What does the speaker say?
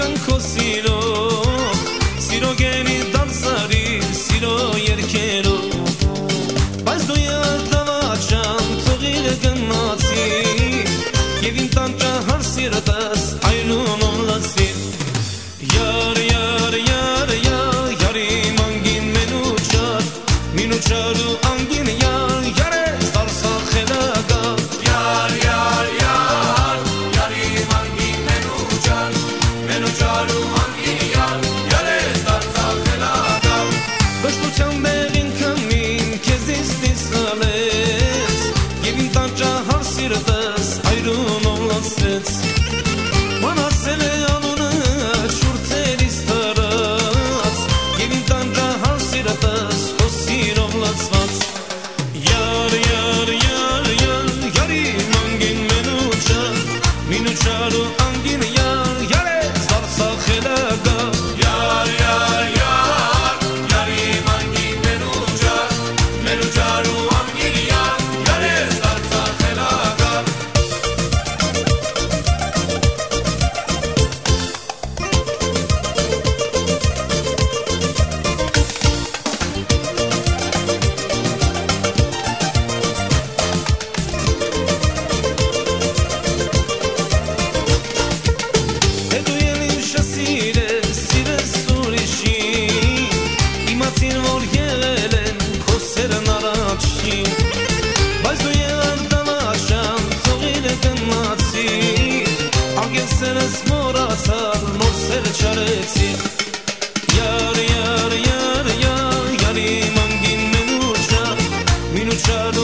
giancosino minutes Yar yar yar yar Yari mangin menucha Minucha do